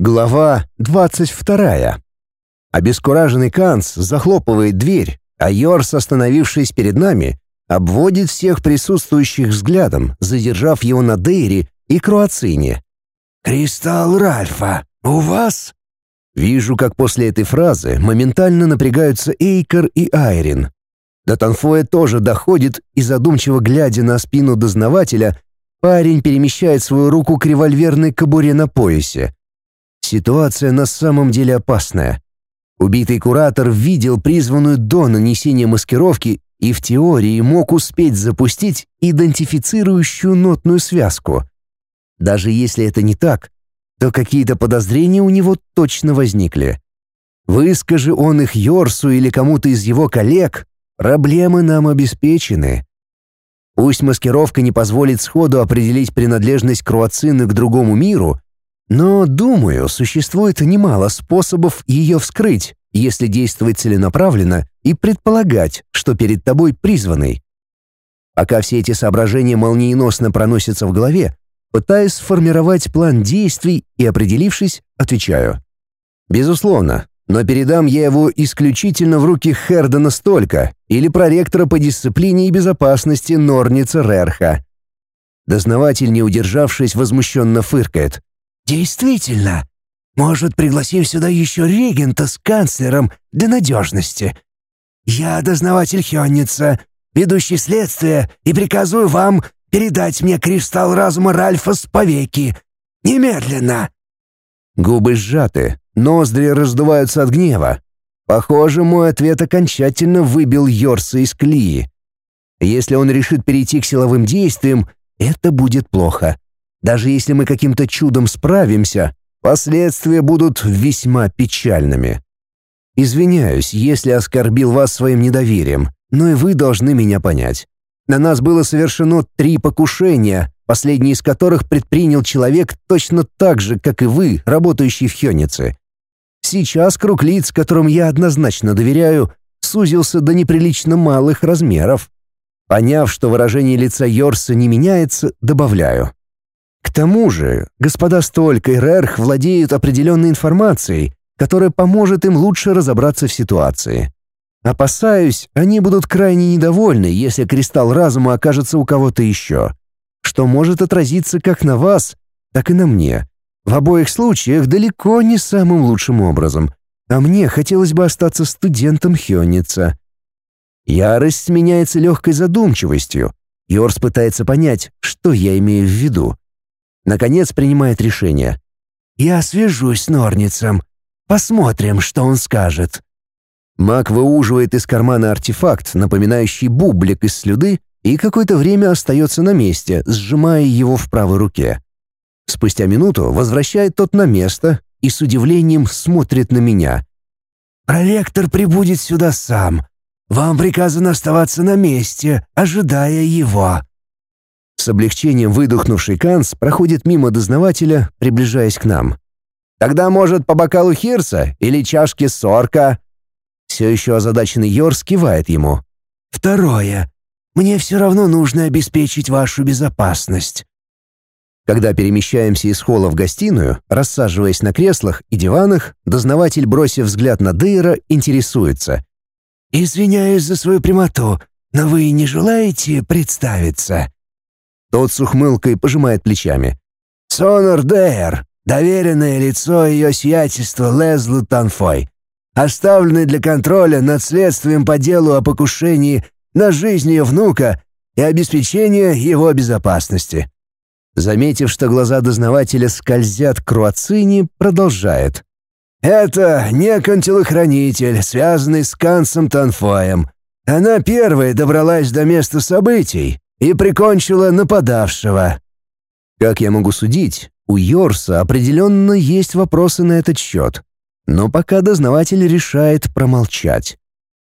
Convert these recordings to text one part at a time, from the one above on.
Глава 22. Обескураженный Канц захлопывает дверь, а Йорс, остановившись перед нами, обводит всех присутствующих взглядом, задержав его на Дейре и Круацине. «Кристалл Ральфа, у вас?» Вижу, как после этой фразы моментально напрягаются Эйкер и Айрин. До Танфоя тоже доходит, и задумчиво глядя на спину дознавателя, парень перемещает свою руку к револьверной кобуре на поясе. Ситуация на самом деле опасная. Убитый куратор видел призванную до нанесения маскировки и в теории мог успеть запустить идентифицирующую нотную связку. Даже если это не так, то какие-то подозрения у него точно возникли. Выскажи он их Йорсу или кому-то из его коллег, проблемы нам обеспечены. Пусть маскировка не позволит сходу определить принадлежность Круацины к другому миру, но, думаю, существует немало способов ее вскрыть, если действовать целенаправленно и предполагать, что перед тобой призванный. Пока все эти соображения молниеносно проносятся в голове, пытаясь сформировать план действий и, определившись, отвечаю. Безусловно, но передам я его исключительно в руки Хердена Столько или проректора по дисциплине и безопасности Норница Рерха. Дознаватель, не удержавшись, возмущенно фыркает. «Действительно. Может, пригласим сюда еще регента с канцлером для надежности. Я дознаватель Хённица, ведущий следствие, и приказываю вам передать мне кристалл разума Ральфа с повеки. Немедленно!» Губы сжаты, ноздри раздуваются от гнева. Похоже, мой ответ окончательно выбил Йорса из клеи. Если он решит перейти к силовым действиям, это будет плохо. Даже если мы каким-то чудом справимся, последствия будут весьма печальными. Извиняюсь, если оскорбил вас своим недоверием, но и вы должны меня понять. На нас было совершено три покушения, последний из которых предпринял человек точно так же, как и вы, работающий в Хёнице. Сейчас круг лиц, которым я однозначно доверяю, сузился до неприлично малых размеров. Поняв, что выражение лица Йорса не меняется, добавляю. К тому же, господа Столько и Рерх владеют определенной информацией, которая поможет им лучше разобраться в ситуации. Опасаюсь, они будут крайне недовольны, если кристалл разума окажется у кого-то еще, что может отразиться как на вас, так и на мне. В обоих случаях далеко не самым лучшим образом, а мне хотелось бы остаться студентом Хённица. Ярость сменяется легкой задумчивостью. Йорс пытается понять, что я имею в виду. Наконец принимает решение. «Я свяжусь с Норницем. Посмотрим, что он скажет». Маг выуживает из кармана артефакт, напоминающий бублик из слюды, и какое-то время остается на месте, сжимая его в правой руке. Спустя минуту возвращает тот на место и с удивлением смотрит на меня. «Проректор прибудет сюда сам. Вам приказано оставаться на месте, ожидая его». С облегчением выдохнувший Канс проходит мимо дознавателя, приближаясь к нам. «Тогда, может, по бокалу хирса или чашки сорка?» Все еще озадаченный Йорс кивает ему. «Второе. Мне все равно нужно обеспечить вашу безопасность». Когда перемещаемся из холла в гостиную, рассаживаясь на креслах и диванах, дознаватель, бросив взгляд на Дейра, интересуется. «Извиняюсь за свою прямоту, но вы не желаете представиться?» Тот с ухмылкой пожимает плечами. «Сонор Дейр, доверенное лицо ее сиятельства Лезлу Танфой, оставленный для контроля над следствием по делу о покушении на жизнь ее внука и обеспечения его безопасности». Заметив, что глаза дознавателя скользят к Руацине, продолжает. «Это некон-телохранитель, связанный с Кансом Танфоем. Она первая добралась до места событий, и прикончила нападавшего. Как я могу судить, у Йорса определенно есть вопросы на этот счет. Но пока дознаватель решает промолчать.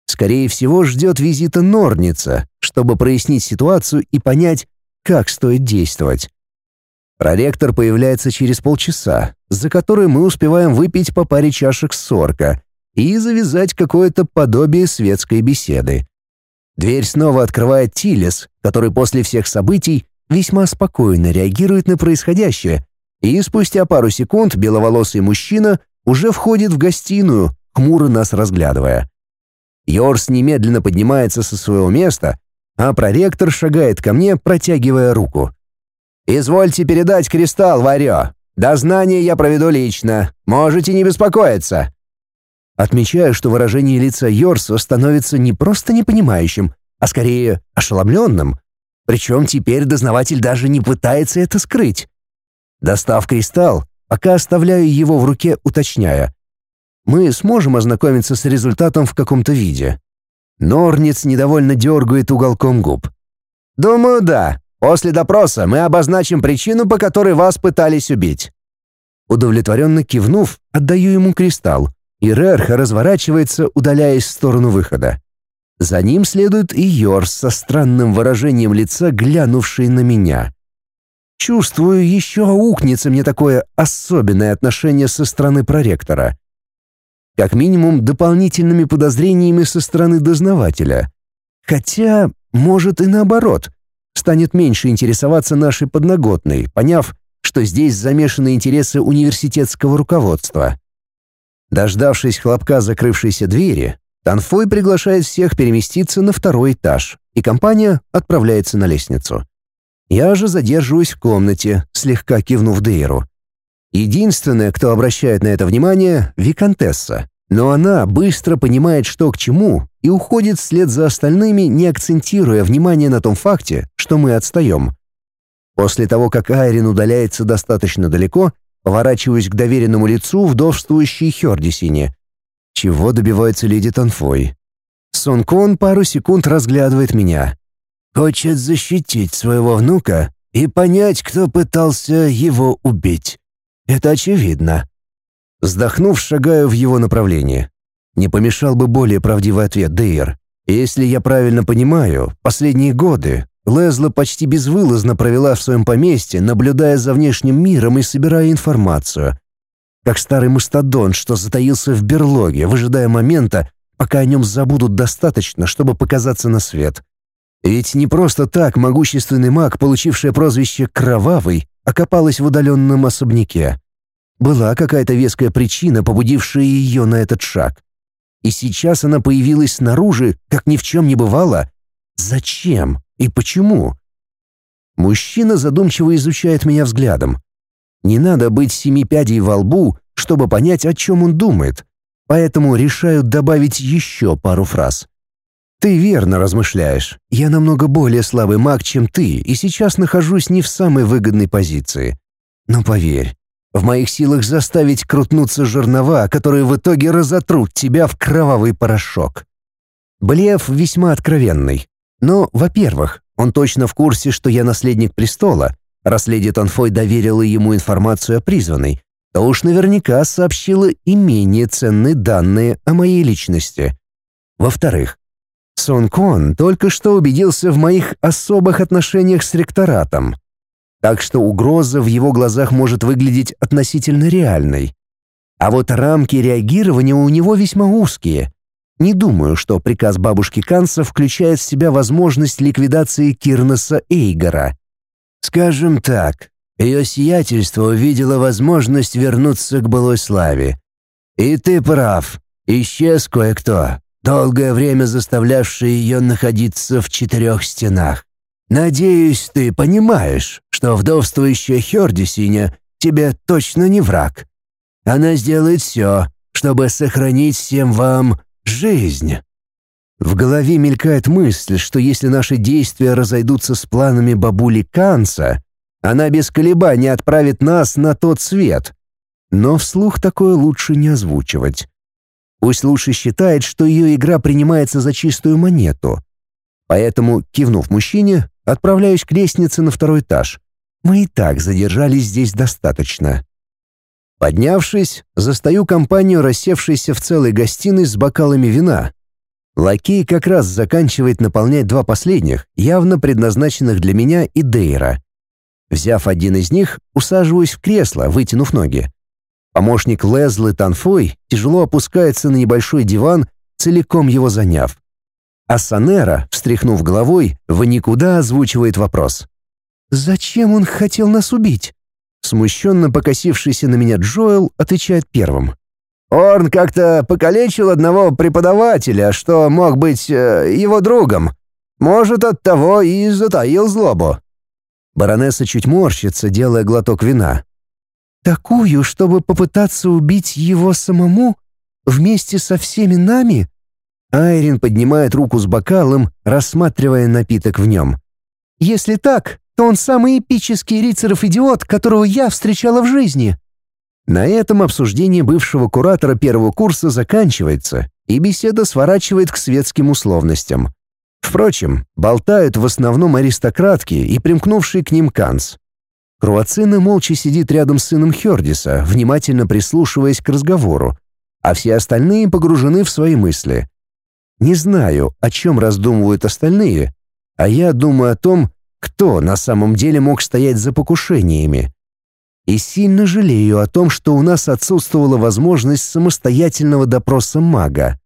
Скорее всего, ждет визита Норница, чтобы прояснить ситуацию и понять, как стоит действовать. Проректор появляется через полчаса, за который мы успеваем выпить по паре чашек сорка и завязать какое-то подобие светской беседы. Дверь снова открывает Тилес, который после всех событий весьма спокойно реагирует на происходящее И спустя пару секунд беловолосый мужчина уже входит в гостиную, хмуро нас разглядывая. Йорс немедленно поднимается со своего места, а проректор шагает ко мне, протягивая руку. «Извольте передать кристалл, Варё. Дознание я проведу лично. Можете не беспокоиться». Отмечаю, что выражение лица Йорса становится не просто непонимающим, а скорее ошеломленным. Причем теперь дознаватель даже не пытается это скрыть. Достав кристалл, пока оставляю его в руке, уточняя. Мы сможем ознакомиться с результатом в каком-то виде. Норниц недовольно дергает уголком губ. «Думаю, да. После допроса мы обозначим причину, по которой вас пытались убить». Удовлетворенно кивнув, отдаю ему кристалл, и разворачивается, удаляясь в сторону выхода. За ним следует и Йорс со странным выражением лица, глянувший на меня. Чувствую, еще аукнется мне такое особенное отношение со стороны проректора. Как минимум, дополнительными подозрениями со стороны дознавателя. Хотя, может и наоборот, станет меньше интересоваться нашей подноготной, поняв, что здесь замешаны интересы университетского руководства. Дождавшись хлопка закрывшейся двери, Танфой приглашает всех переместиться на второй этаж, и компания отправляется на лестницу. Я же задерживаюсь в комнате, слегка кивнув Дейру. Единственная, кто обращает на это внимание — Викантесса. Но она быстро понимает, что к чему, и уходит вслед за остальными, не акцентируя внимание на том факте, что мы отстаем. После того, как Айрин удаляется достаточно далеко, поворачиваюсь к доверенному лицу вдовствующей Хердисине. Чего добивается леди Танфой? Сон Кон пару секунд разглядывает меня. Хочет защитить своего внука и понять, кто пытался его убить. Это очевидно. Вздохнув, шагаю в его направлении. Не помешал бы более правдивый ответ, Дейр. Если я правильно понимаю, последние годы Лезла почти безвылазно провела в своем поместье, наблюдая за внешним миром и собирая информацию. Как старый мастодон, что затаился в берлоге, выжидая момента, пока о нем забудут достаточно, чтобы показаться на свет. Ведь не просто так могущественный маг, получивший прозвище «Кровавый», окопалась в удаленном особняке. Была какая-то веская причина, побудившая ее на этот шаг. И сейчас она появилась снаружи, как ни в чем не бывало. Зачем и почему? Мужчина задумчиво изучает меня взглядом. Не надо быть семи пядей во лбу, чтобы понять, о чем он думает, поэтому решаю добавить еще пару фраз. Ты верно размышляешь. Я намного более слабый маг, чем ты, и сейчас нахожусь не в самой выгодной позиции. Но поверь, в моих силах заставить крутнуться жернова, которые в итоге разотрут тебя в кровавый порошок. Блеф весьма откровенный. Но, во-первых, он точно в курсе, что я наследник престола. Раз леди Танфой доверила ему информацию о призванной, то уж наверняка сообщила и менее ценные данные о моей личности. Во-вторых, Сон Кон только что убедился в моих особых отношениях с ректоратом. Так что угроза в его глазах может выглядеть относительно реальной. А вот рамки реагирования у него весьма узкие. Не думаю, что приказ бабушки Канса включает в себя возможность ликвидации Кирнеса Эйгора. Скажем так, ее сиятельство увидело возможность вернуться к былой славе. И ты прав, исчез кое-кто, долгое время заставлявший ее находиться в четырех стенах. Надеюсь, ты понимаешь, что вдовствующая Хердисиня тебе точно не враг. Она сделает все, чтобы сохранить всем вам жизнь. В голове мелькает мысль, что если наши действия разойдутся с планами бабули Канца, она без колебаний отправит нас на тот свет. Но вслух такое лучше не озвучивать. Пусть лучше считает, что ее игра принимается за чистую монету. Поэтому, кивнув мужчине, отправляюсь к лестнице на второй этаж. Мы и так задержались здесь достаточно. Поднявшись, застаю компанию, рассевшейся в целой гостиной с бокалами вина. Лакей как раз заканчивает наполнять два последних, явно предназначенных для меня и Дейра. Взяв один из них, усаживаюсь в кресло, вытянув ноги. Помощник Лезлы Танфой тяжело опускается на небольшой диван, целиком его заняв. А Санера, встряхнув головой, в никуда озвучивает вопрос. «Зачем он хотел нас убить? Смущенно покосившийся на меня Джоэл отвечает первым. «Орн как-то покалечил одного преподавателя, что мог быть э, его другом. Может, от того и затаил злобу». Баронесса чуть морщится, делая глоток вина. «Такую, чтобы попытаться убить его самому? Вместе со всеми нами?» Айрин поднимает руку с бокалом, рассматривая напиток в нем. «Если так, то он самый эпический рицаров-идиот, которого я встречала в жизни». На этом обсуждение бывшего куратора первого курса заканчивается, и беседа сворачивает к светским условностям. Впрочем, болтают в основном аристократки и примкнувший к ним Канц. Круацина молча сидит рядом с сыном Хердиса, внимательно прислушиваясь к разговору, а все остальные погружены в свои мысли. Не знаю, о чем раздумывают остальные, а я думаю о том, кто на самом деле мог стоять за покушениями. И сильно жалею о том, что у нас отсутствовала возможность самостоятельного допроса мага.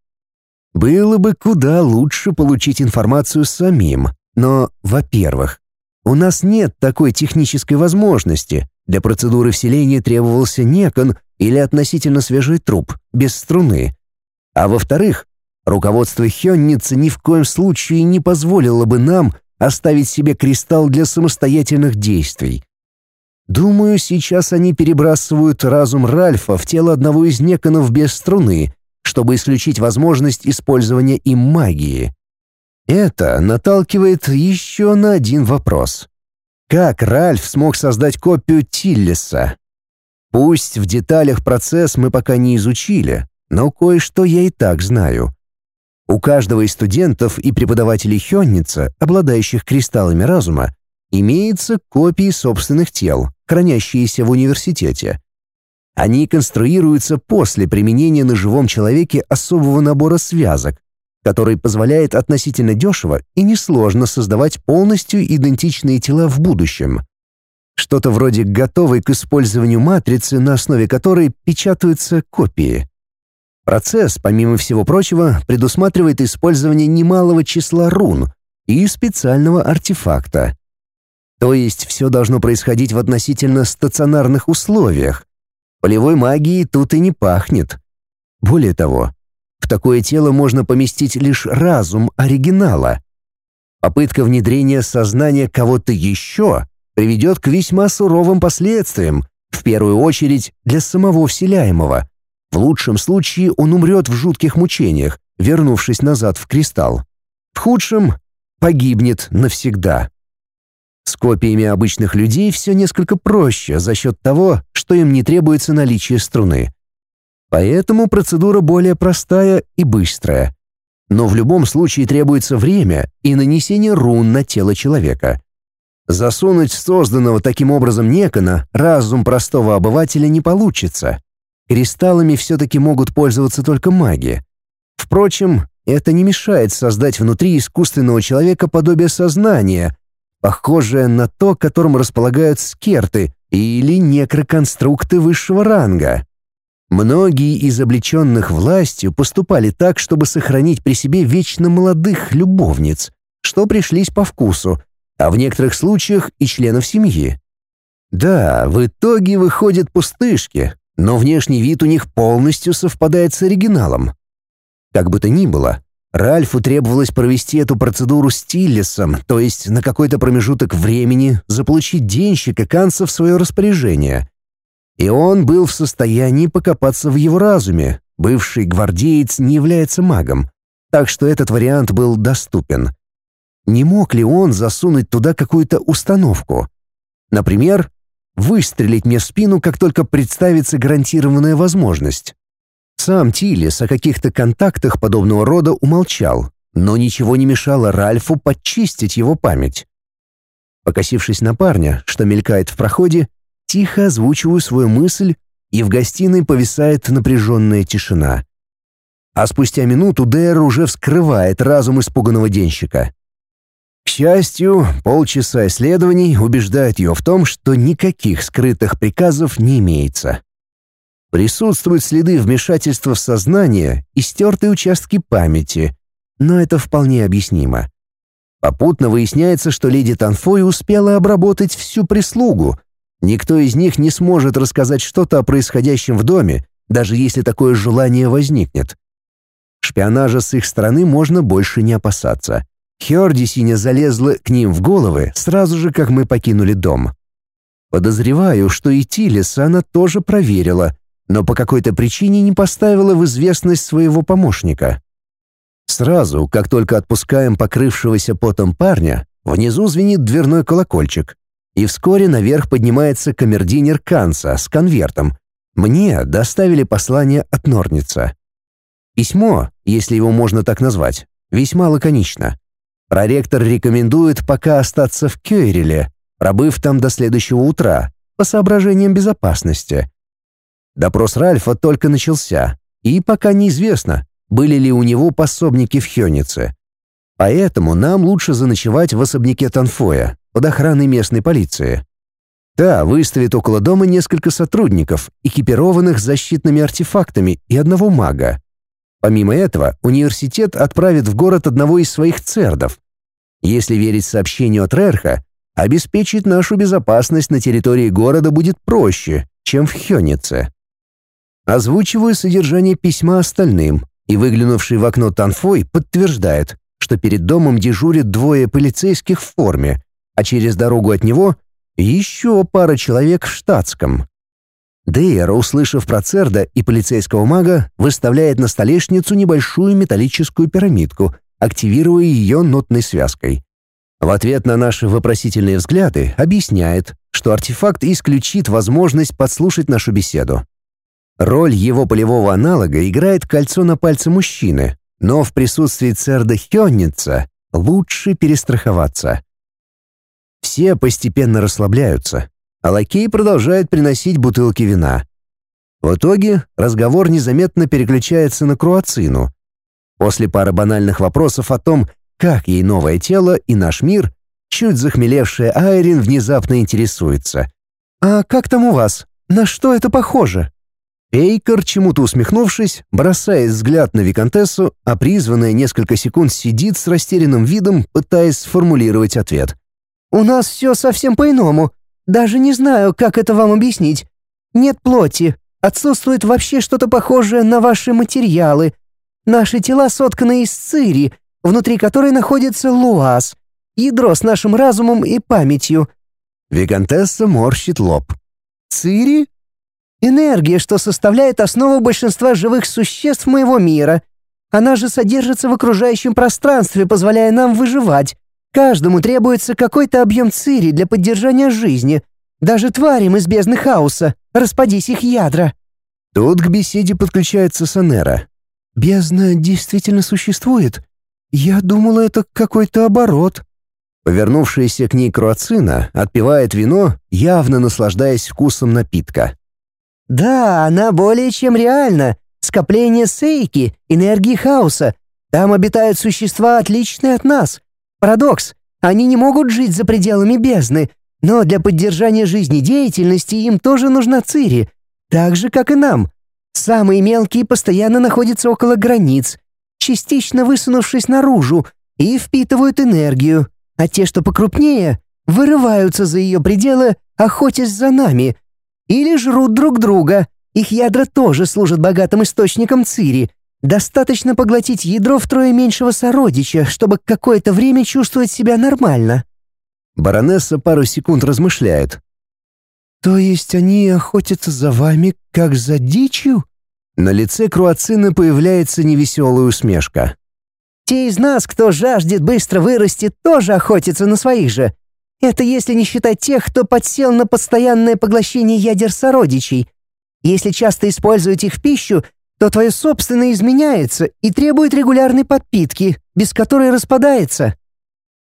Было бы куда лучше получить информацию самим, но, во-первых, у нас нет такой технической возможности. Для процедуры вселения требовался некон или относительно свежий труп, без струны. А во-вторых, руководство Хённицы ни в коем случае не позволило бы нам оставить себе кристалл для самостоятельных действий. Думаю, сейчас они перебрасывают разум Ральфа в тело одного из неконов без струны, чтобы исключить возможность использования им магии. Это наталкивает еще на один вопрос. Как Ральф смог создать копию Тиллиса? Пусть в деталях процесс мы пока не изучили, но кое-что я и так знаю. У каждого из студентов и преподавателей Хённица, обладающих кристаллами разума, имеются копии собственных тел, хранящиеся в университете. Они конструируются после применения на живом человеке особого набора связок, который позволяет относительно дешево и несложно создавать полностью идентичные тела в будущем. Что-то вроде готовой к использованию матрицы, на основе которой печатаются копии. Процесс, помимо всего прочего, предусматривает использование немалого числа рун и специального артефакта. То есть все должно происходить в относительно стационарных условиях. Полевой магией тут и не пахнет. Более того, в такое тело можно поместить лишь разум оригинала. Попытка внедрения сознания кого-то еще приведет к весьма суровым последствиям, в первую очередь для самого вселяемого. В лучшем случае он умрет в жутких мучениях, вернувшись назад в кристалл. В худшем — погибнет навсегда. С копиями обычных людей все несколько проще за счет того, что им не требуется наличие струны. Поэтому процедура более простая и быстрая. Но в любом случае требуется время и нанесение рун на тело человека. Засунуть созданного таким образом некона разум простого обывателя не получится. Кристаллами все-таки могут пользоваться только маги. Впрочем, это не мешает создать внутри искусственного человека подобие сознания, похожее на то, которым располагают скерты или некроконструкты высшего ранга. Многие из облеченных властью поступали так, чтобы сохранить при себе вечно молодых любовниц, что пришлись по вкусу, а в некоторых случаях и членов семьи. Да, в итоге выходят пустышки, но внешний вид у них полностью совпадает с оригиналом. Как бы то ни было, Ральфу требовалось провести эту процедуру с Тиллисом, то есть на какой-то промежуток времени заполучить денщика Канца в свое распоряжение. И он был в состоянии покопаться в его разуме. Бывший гвардеец не является магом, так что этот вариант был доступен. Не мог ли он засунуть туда какую-то установку? Например, выстрелить мне в спину, как только представится гарантированная возможность. Сам Тилис о каких-то контактах подобного рода умолчал, но ничего не мешало Ральфу подчистить его память. Покосившись на парня, что мелькает в проходе, Тихо озвучиваю свою мысль, и в гостиной повисает напряженная тишина. А спустя минуту Дэр уже вскрывает разум испуганного денщика. К счастью, полчаса исследований убеждают ее в том, что никаких скрытых приказов не имеется. Присутствуют следы вмешательства в сознание и стертые участки памяти, но это вполне объяснимо. Попутно выясняется, что леди Танфой успела обработать всю прислугу, Никто из них не сможет рассказать что-то о происходящем в доме, даже если такое желание возникнет. Шпионажа с их стороны можно больше не опасаться. Хёрди синя залезла к ним в головы сразу же, как мы покинули дом. Подозреваю, что и Тилиса она тоже проверила, но по какой-то причине не поставила в известность своего помощника. Сразу, как только отпускаем покрывшегося потом парня, внизу звенит дверной колокольчик, и вскоре наверх поднимается камердинер Канца с конвертом. Мне доставили послание от Норница. Письмо, если его можно так назвать, весьма лаконично. Проректор рекомендует пока остаться в Кёйреле, пробыв там до следующего утра, по соображениям безопасности. Допрос Ральфа только начался, и пока неизвестно, были ли у него пособники в Хёнице. Поэтому нам лучше заночевать в особняке Танфоя под охраной местной полиции. Та выставит около дома несколько сотрудников, экипированных защитными артефактами и одного мага. Помимо этого, университет отправит в город одного из своих цердов. Если верить сообщению от Рерха, обеспечить нашу безопасность на территории города будет проще, чем в Хёнице. Озвучиваю содержание письма остальным, и выглянувший в окно Танфой подтверждает, что перед домом дежурят двое полицейских в форме, а через дорогу от него еще пара человек в штатском. Дейра, услышав про Церда и полицейского мага, выставляет на столешницу небольшую металлическую пирамидку, активируя ее нотной связкой. В ответ на наши вопросительные взгляды объясняет, что артефакт исключит возможность подслушать нашу беседу. Роль его полевого аналога играет кольцо на пальце мужчины, но в присутствии Церда Хённица лучше перестраховаться. Все постепенно расслабляются, а лакей продолжает приносить бутылки вина. В итоге разговор незаметно переключается на Круацину. После пары банальных вопросов о том, как ей новое тело и наш мир, чуть захмелевшая Айрин внезапно интересуется. «А как там у вас? На что это похоже?» Эйкер, чему-то усмехнувшись, бросает взгляд на Викантессу, а призванная несколько секунд сидит с растерянным видом, пытаясь сформулировать ответ. «У нас все совсем по-иному. Даже не знаю, как это вам объяснить. Нет плоти. Отсутствует вообще что-то похожее на ваши материалы. Наши тела сотканы из цири, внутри которой находится луаз, ядро с нашим разумом и памятью». Викантесса морщит лоб. «Цири? Энергия, что составляет основу большинства живых существ моего мира. Она же содержится в окружающем пространстве, позволяя нам выживать. Каждому требуется какой-то объем цири для поддержания жизни. Даже тварям из бездны хаоса. Распадись их ядра. Тут к беседе подключается Санера. «Бездна действительно существует? Я думала, это какой-то оборот». Повернувшаяся к ней Круацина отпивает вино, явно наслаждаясь вкусом напитка. Да, она более чем реальна. Скопление сейки, энергии хаоса. Там обитают существа, отличные от нас. Парадокс. Они не могут жить за пределами бездны, но для поддержания жизнедеятельности им тоже нужна цири, так же, как и нам. Самые мелкие постоянно находятся около границ, частично высунувшись наружу, и впитывают энергию, а те, что покрупнее, вырываются за ее пределы, охотясь за нами — или жрут друг друга. Их ядра тоже служат богатым источником цири. Достаточно поглотить ядро втрое меньшего сородича, чтобы какое-то время чувствовать себя нормально. Баронесса пару секунд размышляет. «То есть они охотятся за вами, как за дичью?» На лице Круацины появляется невеселая усмешка. «Те из нас, кто жаждет быстро вырасти, тоже охотятся на своих же. Это если не считать тех, кто подсел на постоянное поглощение ядер сородичей. Если часто использовать их в пищу, то твое собственное изменяется и требует регулярной подпитки, без которой распадается.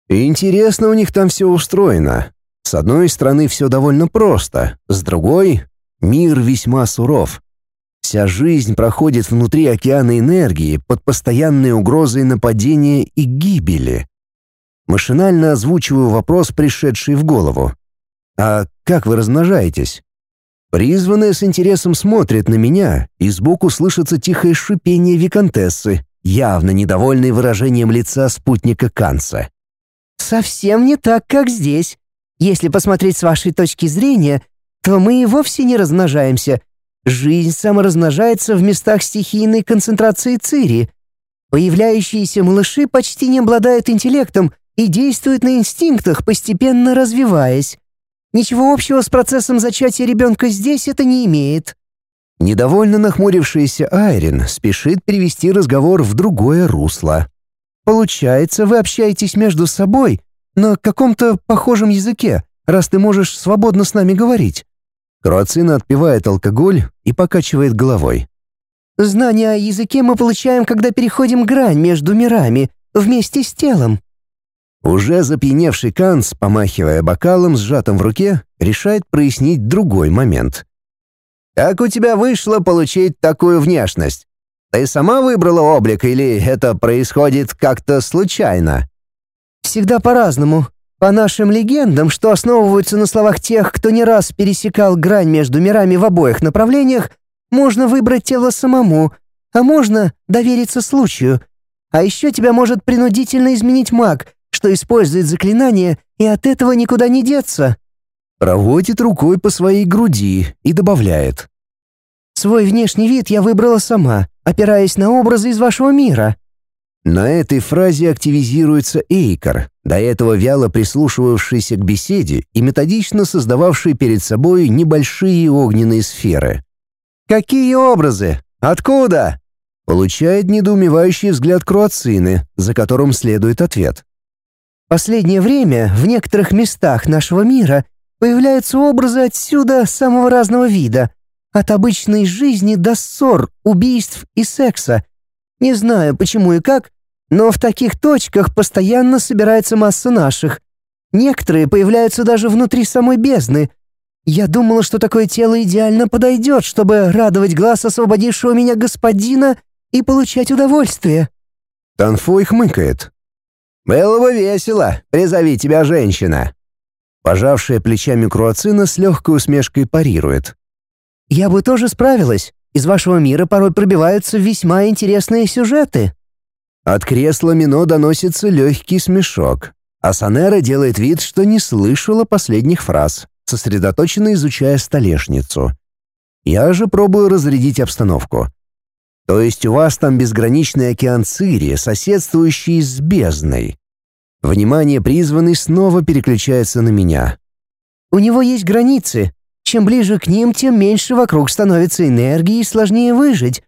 Интересно у них там все устроено. С одной стороны, все довольно просто, с другой — мир весьма суров. Вся жизнь проходит внутри океана энергии под постоянной угрозой нападения и гибели. Машинально озвучиваю вопрос, пришедший в голову. «А как вы размножаетесь?» Призванная с интересом смотрит на меня, и сбоку слышится тихое шипение виконтессы, явно недовольной выражением лица спутника Канца. «Совсем не так, как здесь. Если посмотреть с вашей точки зрения, то мы и вовсе не размножаемся. Жизнь саморазмножается в местах стихийной концентрации цири. Появляющиеся малыши почти не обладают интеллектом и действуют на инстинктах, постепенно развиваясь. Ничего общего с процессом зачатия ребенка здесь это не имеет. Недовольно нахмурившийся Айрин спешит привести разговор в другое русло. «Получается, вы общаетесь между собой на каком-то похожем языке, раз ты можешь свободно с нами говорить». Круацина отпивает алкоголь и покачивает головой. «Знания о языке мы получаем, когда переходим грань между мирами, вместе с телом». Уже запьяневший Канц, помахивая бокалом, сжатым в руке, решает прояснить другой момент. «Как у тебя вышло получить такую внешность? Ты сама выбрала облик или это происходит как-то случайно?» «Всегда по-разному. По нашим легендам, что основываются на словах тех, кто не раз пересекал грань между мирами в обоих направлениях, можно выбрать тело самому, а можно довериться случаю. А еще тебя может принудительно изменить маг, что использует заклинание, и от этого никуда не деться». Проводит рукой по своей груди и добавляет. «Свой внешний вид я выбрала сама, опираясь на образы из вашего мира». На этой фразе активизируется Эйкар, до этого вяло прислушивавшийся к беседе и методично создававший перед собой небольшие огненные сферы. «Какие образы? Откуда?» Получает недоумевающий взгляд Круацины, за которым следует ответ. «Последнее время в некоторых местах нашего мира появляются образы отсюда самого разного вида, от обычной жизни до ссор, убийств и секса. Не знаю, почему и как, но в таких точках постоянно собирается масса наших. Некоторые появляются даже внутри самой бездны. Я думала, что такое тело идеально подойдет, чтобы радовать глаз освободившего меня господина и получать удовольствие». Танфой хмыкает. «Было бы весело, призови тебя женщина». Пожавшая плечами Круацина с легкой усмешкой парирует. Я бы тоже справилась. Из вашего мира порой пробиваются весьма интересные сюжеты». От кресла Мино доносится легкий смешок, а Санера делает вид, что не слышала последних фраз, сосредоточенно изучая столешницу. Я же пробую разрядить обстановку. То есть у вас там безграничный океан Цири, соседствующий с бездной. Внимание призванный снова переключается на меня. «У него есть границы, чем ближе к ним, тем меньше вокруг становится энергии и сложнее выжить.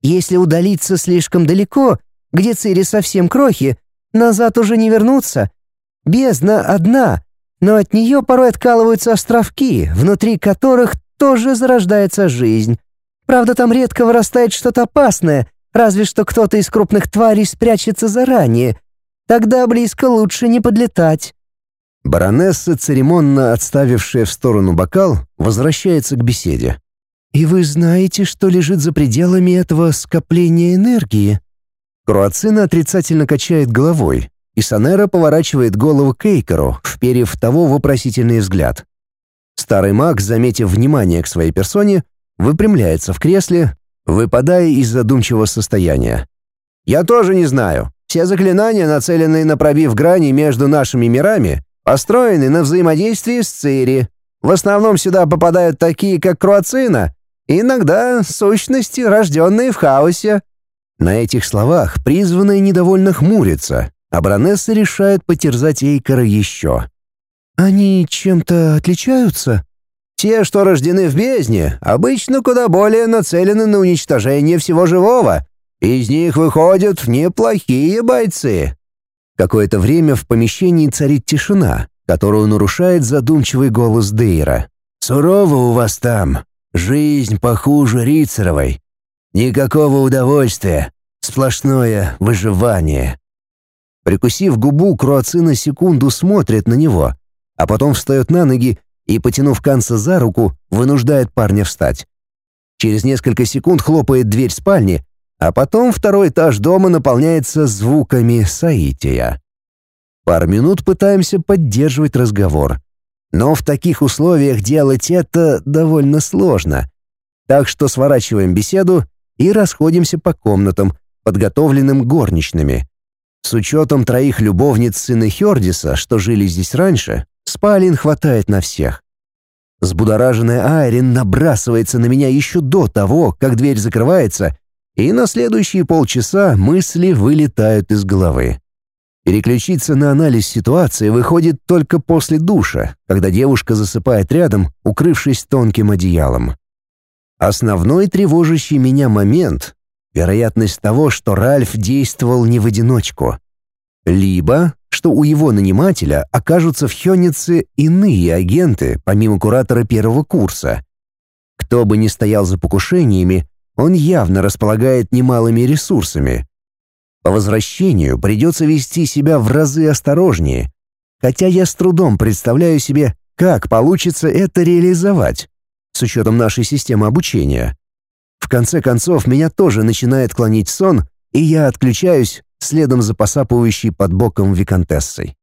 Если удалиться слишком далеко, где Цири совсем крохи, назад уже не вернуться. Бездна одна, но от нее порой откалываются островки, внутри которых тоже зарождается жизнь. Правда, там редко вырастает что-то опасное, разве что кто-то из крупных тварей спрячется заранее. Тогда близко лучше не подлетать. Баронесса, церемонно отставившая в сторону бокал, возвращается к беседе. «И вы знаете, что лежит за пределами этого скопления энергии?» Круацина отрицательно качает головой, и Санера поворачивает голову к Эйкеру, вперев того вопросительный взгляд. Старый маг, заметив внимание к своей персоне, выпрямляется в кресле, выпадая из задумчивого состояния. «Я тоже не знаю. Все заклинания, нацеленные на пробив грани между нашими мирами, построены на взаимодействии с Цири. В основном сюда попадают такие, как Круацина, иногда сущности, рожденные в хаосе». На этих словах призванная недовольно хмурится, а Бронесса решает потерзать Эйкора еще. «Они чем-то отличаются?» «Те, что рождены в бездне, обычно куда более нацелены на уничтожение всего живого. Из них выходят неплохие бойцы», Какое-то время в помещении царит тишина, которую нарушает задумчивый голос Дейра. «Сурово у вас там. Жизнь похуже Рицеровой. Никакого удовольствия. Сплошное выживание». Прикусив губу, Круаци на секунду смотрит на него, а потом встает на ноги и, потянув Канца за руку, вынуждает парня встать. Через несколько секунд хлопает дверь спальни, а потом второй этаж дома наполняется звуками соития. Пару минут пытаемся поддерживать разговор. Но в таких условиях делать это довольно сложно. Так что сворачиваем беседу и расходимся по комнатам, подготовленным горничными. С учетом троих любовниц сына Хердиса, что жили здесь раньше, спален хватает на всех. Сбудораженная Айрин набрасывается на меня еще до того, как дверь закрывается, и на следующие полчаса мысли вылетают из головы. Переключиться на анализ ситуации выходит только после душа, когда девушка засыпает рядом, укрывшись тонким одеялом. Основной тревожащий меня момент — вероятность того, что Ральф действовал не в одиночку. Либо, что у его нанимателя окажутся в Хённице иные агенты, помимо куратора первого курса. Кто бы ни стоял за покушениями, он явно располагает немалыми ресурсами. По возвращению придется вести себя в разы осторожнее, хотя я с трудом представляю себе, как получится это реализовать, с учетом нашей системы обучения. В конце концов, меня тоже начинает клонить сон, и я отключаюсь, следом за посапывающей под боком виконтессой.